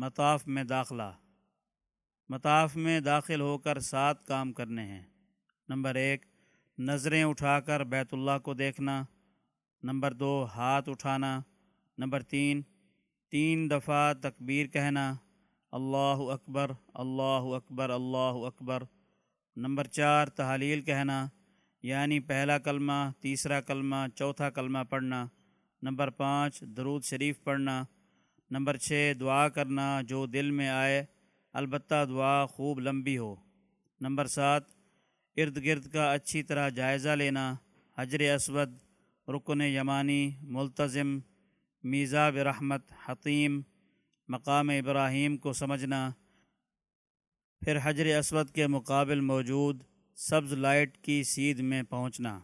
مطاف میں داخلہ۔ مطاف میں داخل ہو کر سات کام کرنے ہیں۔ نمبر ایک، نظریں اٹھا کر بیت اللہ کو دیکھنا۔ نمبر دو، ہاتھ اٹھانا۔ نمبر تین تین دفعہ تکبیر کہنا۔ اللہ اکبر اللہ اکبر اللہ اکبر۔ نمبر چار، تحلیل کہنا۔ یعنی پہلا کلمہ، تیسرا کلمہ، چوتھا کلمہ پڑھنا۔ نمبر پانچ، درود شریف پڑھنا۔ نمبر چھ، دعا کرنا جو دل میں آئے، البتہ دعا خوب لمبی ہو۔ نمبر سات، ارد گرد کا اچھی طرح جائزہ لینا۔ حجر اسود، رکن یمانی ملتظم میزاب رحمت، حتیم، مقام ابراہیم کو سمجھنا۔ پھر حجر اسود کے مقابل موجود سبز لائٹ کی سیدھ میں پہنچنا۔